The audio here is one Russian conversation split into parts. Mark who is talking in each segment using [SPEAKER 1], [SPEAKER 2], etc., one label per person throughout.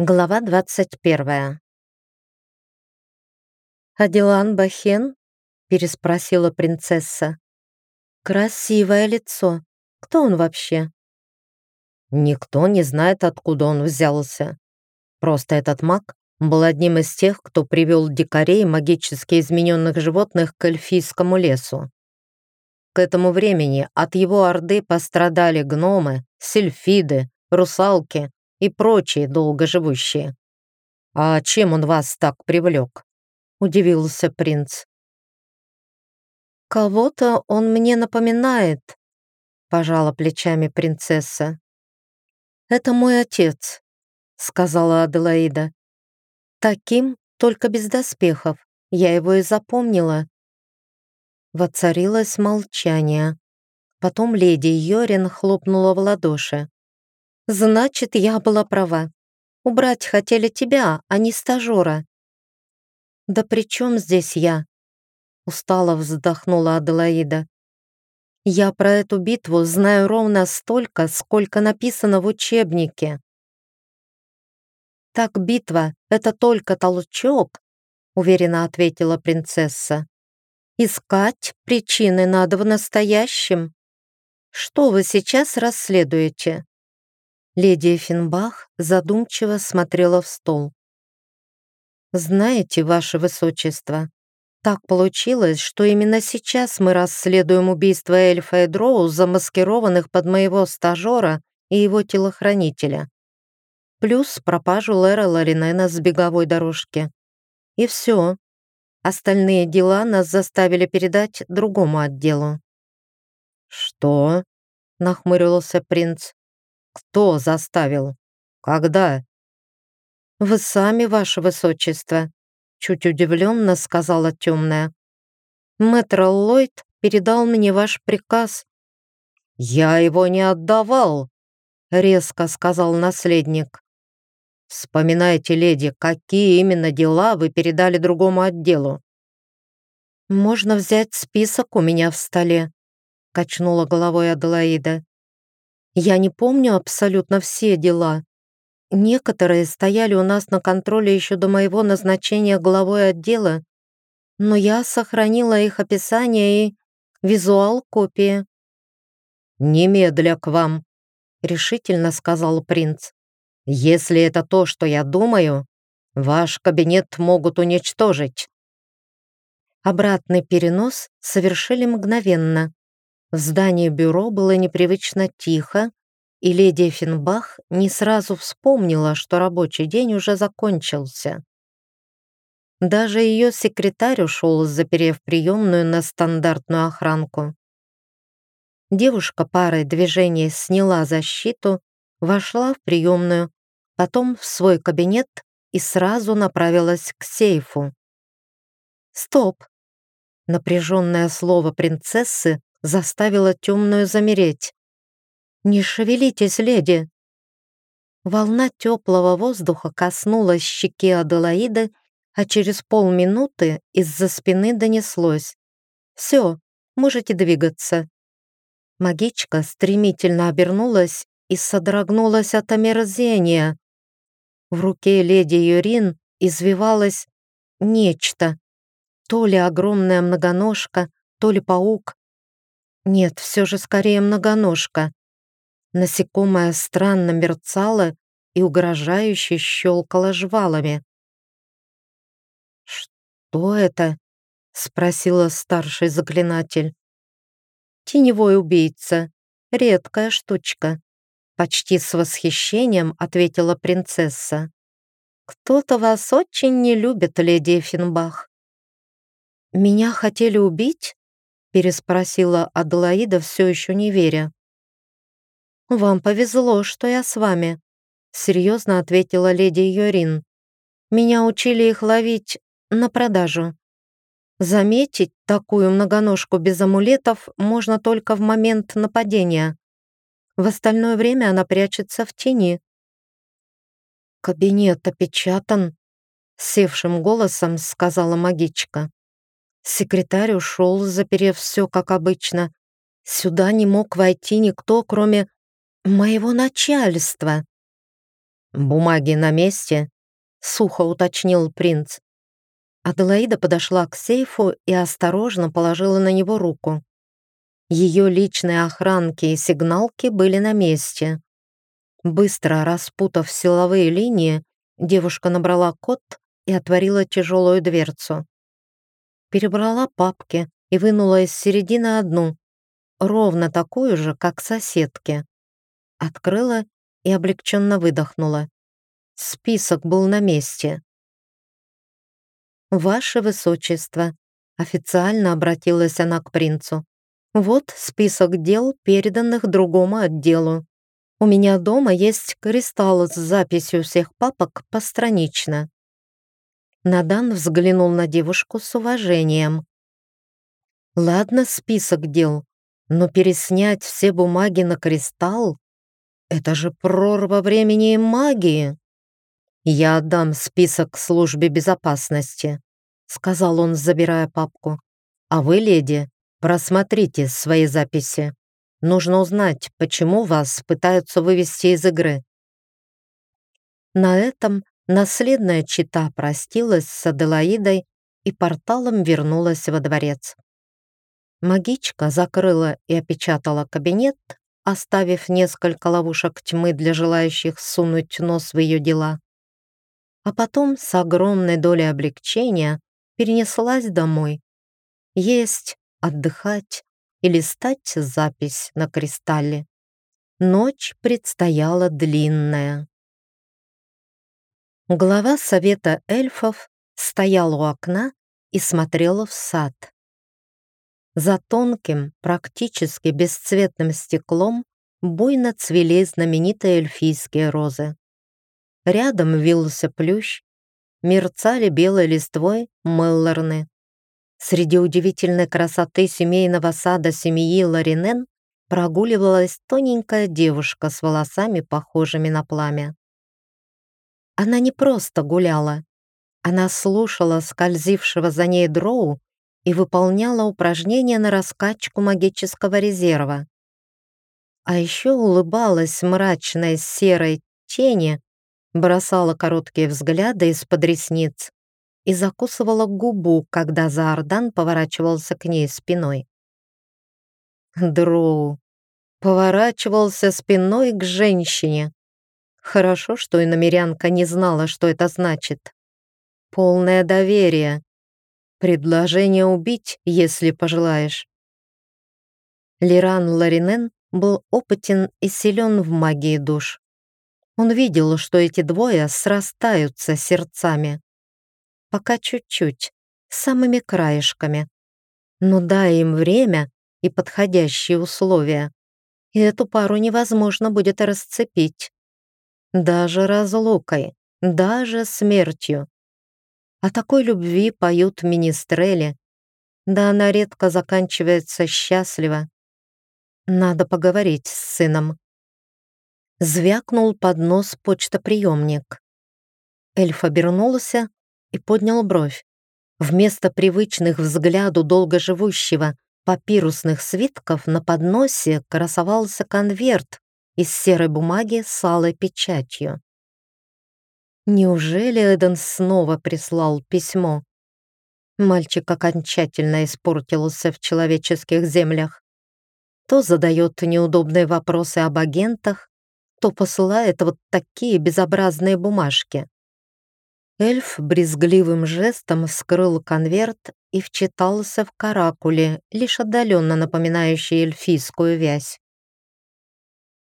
[SPEAKER 1] Глава 21. «Аделан Бахен?» — переспросила принцесса. «Красивое лицо. Кто он вообще?»
[SPEAKER 2] Никто не знает, откуда он взялся. Просто этот маг был одним из тех, кто привел дикарей магически измененных животных к эльфийскому лесу. К этому времени от его орды пострадали гномы, сельфиды, русалки и прочие долгоживущие. «А чем он вас так привлек?» — удивился принц.
[SPEAKER 1] «Кого-то он мне напоминает», — пожала плечами принцесса. «Это мой отец», — сказала Аделаида. «Таким, только без доспехов. Я его и запомнила». Воцарилось молчание. Потом леди Йорин хлопнула в ладоши. Значит, я была права. Убрать хотели тебя, а не стажера. Да при чем здесь я? Устало вздохнула Аделаида. Я про эту битву знаю ровно столько, сколько написано в учебнике. Так битва — это только толчок, уверенно ответила принцесса. Искать причины надо в настоящем. Что вы сейчас расследуете? Леди Финбах задумчиво смотрела в стол. «Знаете, ваше высочество, так получилось, что именно сейчас мы расследуем убийство эльфа и дроу, замаскированных под моего стажера и его телохранителя. Плюс пропажу Лера Ларинена с беговой дорожки. И все. Остальные дела нас заставили передать другому отделу».
[SPEAKER 2] «Что?» — нахмурился принц. Кто заставил? Когда?
[SPEAKER 1] Вы сами, ваше высочество, чуть удивленно сказала темная. Мэтр Ллойд передал мне ваш приказ.
[SPEAKER 2] Я его не отдавал, резко сказал наследник. Вспоминайте, леди, какие именно дела вы передали другому отделу.
[SPEAKER 1] Можно взять список у меня в столе, качнула головой Аделаида. Я не помню абсолютно все дела. Некоторые стояли у нас на контроле еще до моего назначения главой отдела, но я сохранила их описание и визуал копии.
[SPEAKER 2] «Немедля к вам», — решительно сказал принц. «Если это то, что я думаю, ваш кабинет могут уничтожить».
[SPEAKER 1] Обратный перенос совершили мгновенно. В здании бюро было непривычно тихо, и леди Финбах не сразу вспомнила, что рабочий день уже закончился. Даже ее секретарь ушел, заперев приемную на стандартную охранку. Девушка парой движений сняла защиту, вошла в приемную, потом в свой кабинет и сразу направилась к сейфу. «Стоп!» Напряженное слово принцессы заставила темную замереть. «Не шевелитесь, леди!» Волна теплого воздуха коснулась щеки Аделаиды, а через полминуты из-за спины донеслось. «Все, можете двигаться». Магичка стремительно обернулась и содрогнулась от омерзения. В руке леди Юрин извивалось нечто. То ли огромная многоножка, то ли паук, нет, все же скорее многоножка. Насекомое странно мерцало и угрожающе щелкало жвалами. «Что это?» — спросила старший заклинатель. «Теневой убийца. Редкая штучка», — почти с восхищением ответила принцесса. «Кто-то вас очень не любит, леди Финбах». «Меня хотели убить?» Переспросила Аделаида, все еще не веря. «Вам повезло, что я с вами», — серьезно ответила леди Йорин. «Меня учили их ловить на продажу. Заметить такую многоножку без амулетов можно только в момент нападения. В остальное время она прячется в тени». «Кабинет опечатан», — севшим голосом сказала магичка. Секретарь ушел, заперев все как обычно. Сюда не мог войти никто, кроме моего начальства.
[SPEAKER 2] «Бумаги на месте?» — сухо уточнил принц.
[SPEAKER 1] Аделаида подошла к сейфу и осторожно положила на него руку. Ее личные охранки и сигналки были на месте. Быстро распутав силовые линии, девушка набрала код и отворила тяжелую дверцу. Перебрала папки и вынула из середины одну, ровно такую же, как соседки. Открыла и облегченно выдохнула. Список был на месте. «Ваше Высочество», — официально обратилась она к принцу, «вот список дел, переданных другому отделу. У меня дома есть кристалл с записью всех папок постранично». Надан взглянул на девушку с уважением. «Ладно, список дел, но переснять все бумаги на кристалл — это же прорва времени и магии!» «Я отдам список службе безопасности», — сказал он, забирая папку. «А вы, леди, просмотрите свои записи. Нужно узнать, почему вас пытаются вывести из игры». На этом наследная чита простилась с Аделаидой и порталом вернулась во дворец. Магичка закрыла и опечатала кабинет, оставив несколько ловушек тьмы для желающих сунуть нос в ее дела. А потом с огромной долей облегчения перенеслась домой. Есть, отдыхать и листать запись на кристалле. Ночь предстояла длинная. Глава совета эльфов стоял у окна и смотрела в сад. За тонким, практически бесцветным стеклом буйно цвели знаменитые эльфийские розы. Рядом вился плющ, мерцали белой листвой меллорны. Среди удивительной красоты семейного сада семьи Ларинен прогуливалась тоненькая девушка с волосами, похожими на пламя. Она не просто гуляла. Она слушала скользившего за ней дроу и выполняла упражнения на раскачку магического резерва. А еще улыбалась мрачной серой тени, бросала короткие взгляды из-под ресниц и закусывала губу, когда Заордан поворачивался к ней спиной. Дроу поворачивался спиной к женщине. Хорошо, что и намерянка не знала, что это значит. Полное доверие. Предложение убить, если пожелаешь. Лиран Ларинен был опытен и силен в магии душ. Он видел, что эти двое срастаются сердцами. Пока чуть-чуть, самыми краешками. Но дай им время и подходящие условия, и эту пару невозможно будет расцепить. Даже разлукой, даже смертью. О такой любви поют министрели. Да она редко заканчивается счастливо. Надо поговорить с сыном. Звякнул под нос почтоприемник. Эльф обернулся и поднял бровь. Вместо привычных взгляду долгоживущего папирусных свитков на подносе красовался конверт из серой бумаги с алой печатью. Неужели Эден снова прислал письмо? Мальчик окончательно испортился в человеческих землях. То задает неудобные вопросы об агентах, то посылает вот такие безобразные бумажки. Эльф брезгливым жестом вскрыл конверт и вчитался в каракули, лишь отдаленно напоминающий эльфийскую вязь.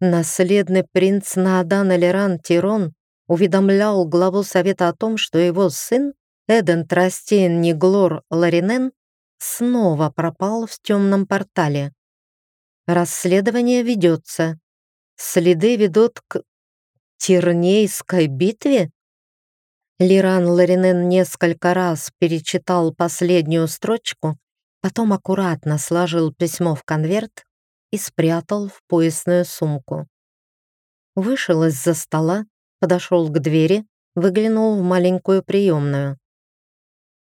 [SPEAKER 1] Наследный принц Наадан Элеран Тирон уведомлял главу совета о том, что его сын, Эден Трастейн Неглор Ларинен, снова пропал в темном портале. Расследование ведется. Следы ведут к Тернейской битве? Лиран Ларинен несколько раз перечитал последнюю строчку, потом аккуратно сложил письмо в конверт и спрятал в поясную сумку. Вышел из-за стола, подошел к двери, выглянул в маленькую приемную.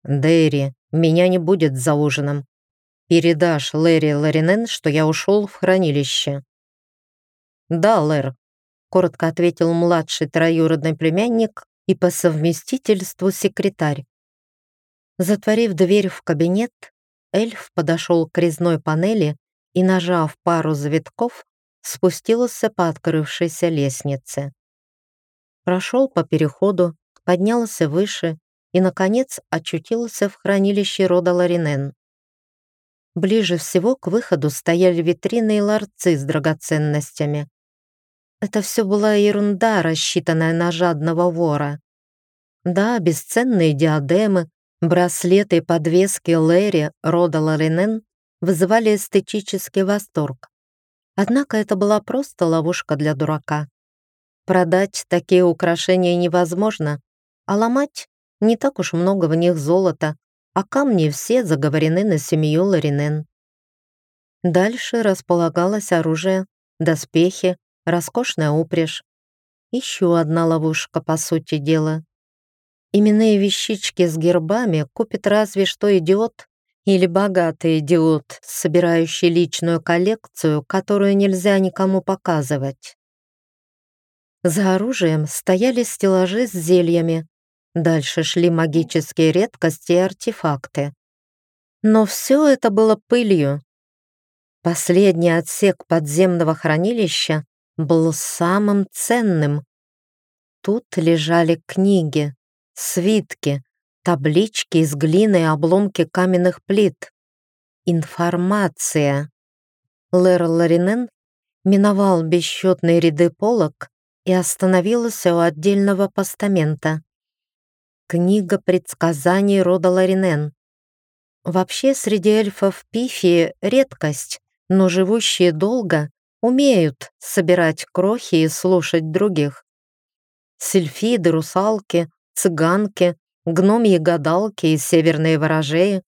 [SPEAKER 1] «Дэри, меня не будет за ужином. Передашь Лэри Ларинен, что я ушел в хранилище». «Да, Лэр», коротко ответил младший троюродный племянник и по совместительству секретарь. Затворив дверь в кабинет, эльф подошел к резной панели и, нажав пару завитков, спустился по открывшейся лестнице. Прошел по переходу, поднялся выше и, наконец, очутился в хранилище рода Ларинен. Ближе всего к выходу стояли витрины и ларцы с драгоценностями. Это все была ерунда, рассчитанная на жадного вора. Да, бесценные диадемы, браслеты и подвески Лэри рода Ларинен вызывали эстетический восторг. Однако это была просто ловушка для дурака. Продать такие украшения невозможно, а ломать не так уж много в них золота, а камни все заговорены на семью Ларинен. Дальше располагалось оружие, доспехи, роскошная упряжь. Еще одна ловушка, по сути дела. Именные вещички с гербами купит разве что идиот или богатый идиот, собирающий личную коллекцию, которую нельзя никому показывать. За оружием стояли стеллажи с зельями, Дальше шли магические редкости и артефакты. Но все это было пылью. Последний отсек подземного хранилища был самым ценным. Тут лежали книги, свитки, таблички из глины и обломки каменных плит. Информация. Лэр Ларинен миновал бесчетные ряды полок и остановился у отдельного постамента. Книга предсказаний рода Ларинен. Вообще среди эльфов пифии редкость, но живущие долго умеют собирать крохи и слушать других. Сельфиды, русалки, цыганки, гномьи гадалки и северные ворожеи.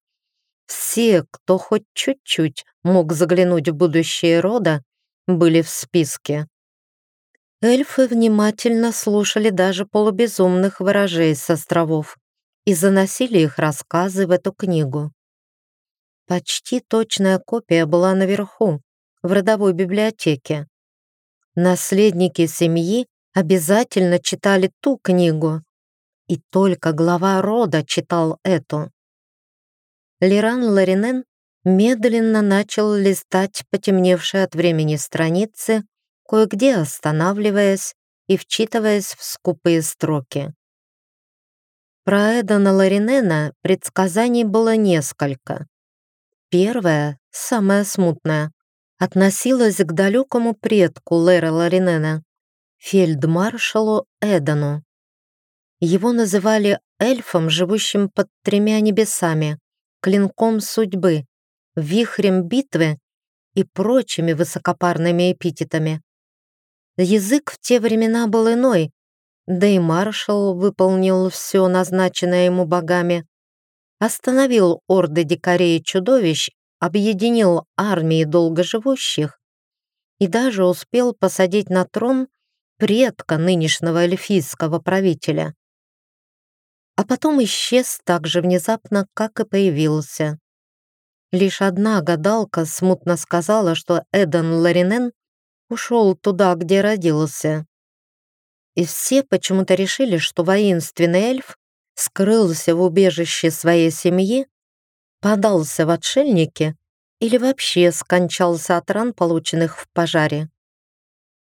[SPEAKER 1] Все, кто хоть чуть-чуть мог заглянуть в будущее рода, были в списке. Эльфы внимательно слушали даже полубезумных ворожей с островов и заносили их рассказы в эту книгу. Почти точная копия была наверху, в родовой библиотеке. Наследники семьи обязательно читали ту книгу, и только глава рода читал эту. Лиран Ларинен медленно начал листать потемневшие от времени страницы кое-где останавливаясь и вчитываясь в скупые строки. Про Эдана Ларинена предсказаний было несколько. Первое, самое смутное, относилось к далекому предку Лэра Ларинена, фельдмаршалу Эдану. Его называли эльфом, живущим под тремя небесами, клинком судьбы, вихрем битвы и прочими высокопарными эпитетами. Язык в те времена был иной, да и маршал выполнил все назначенное ему богами. Остановил орды дикарей и чудовищ, объединил армии долгоживущих и даже успел посадить на трон предка нынешнего эльфийского правителя. А потом исчез так же внезапно, как и появился. Лишь одна гадалка смутно сказала, что Эдан Ларинен ушел туда, где родился. И все почему-то решили, что воинственный эльф скрылся в убежище своей семьи, подался в отшельники или вообще скончался от ран, полученных в пожаре.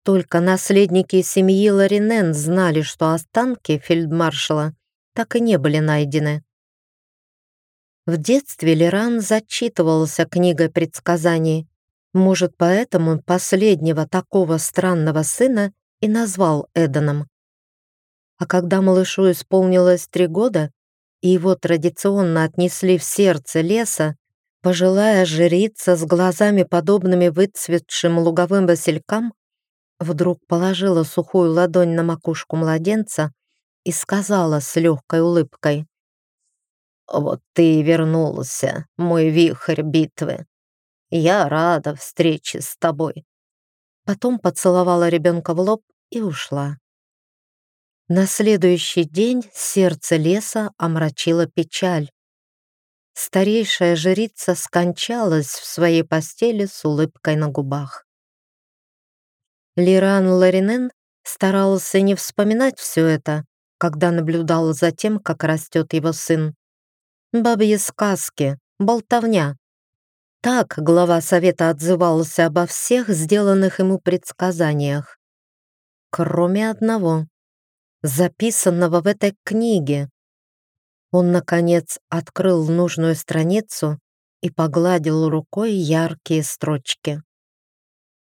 [SPEAKER 1] Только наследники семьи Ларинен знали, что останки фельдмаршала так и не были найдены. В детстве Леран зачитывался книгой предсказаний, может, поэтому последнего такого странного сына и назвал Эданом. А когда малышу исполнилось три года, и его традиционно отнесли в сердце леса, пожилая жрица с глазами, подобными выцветшим луговым василькам, вдруг положила сухую ладонь на макушку младенца и сказала с легкой улыбкой, «Вот ты и вернулся, мой вихрь битвы. Я рада встрече с тобой». Потом поцеловала ребенка в лоб и ушла. На следующий день сердце леса омрачила печаль. Старейшая жрица скончалась в своей постели с улыбкой на губах. Лиран Ларинен старался не вспоминать все это, когда наблюдал за тем, как растет его сын. Бабьи сказки, болтовня. Так глава совета отзывался обо всех сделанных ему предсказаниях. Кроме одного, записанного в этой книге. Он, наконец, открыл нужную страницу и погладил рукой яркие строчки.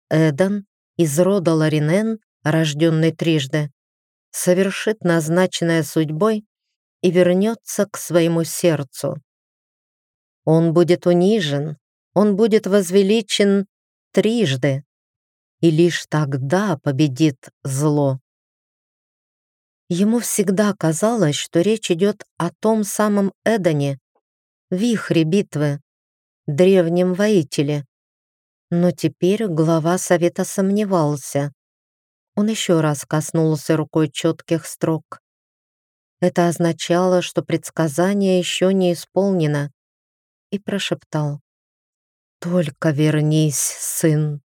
[SPEAKER 1] Эдан из рода Ларинен, рожденный трижды, совершит назначенное судьбой и вернется к своему сердцу. Он будет унижен, он будет возвеличен трижды, и лишь тогда победит зло. Ему всегда казалось, что речь идет о том самом Эдоне, вихре битвы, древнем воителе. Но теперь глава совета сомневался. Он еще раз коснулся рукой четких строк. Это означало, что предсказание еще не исполнено, и прошептал «Только вернись, сын».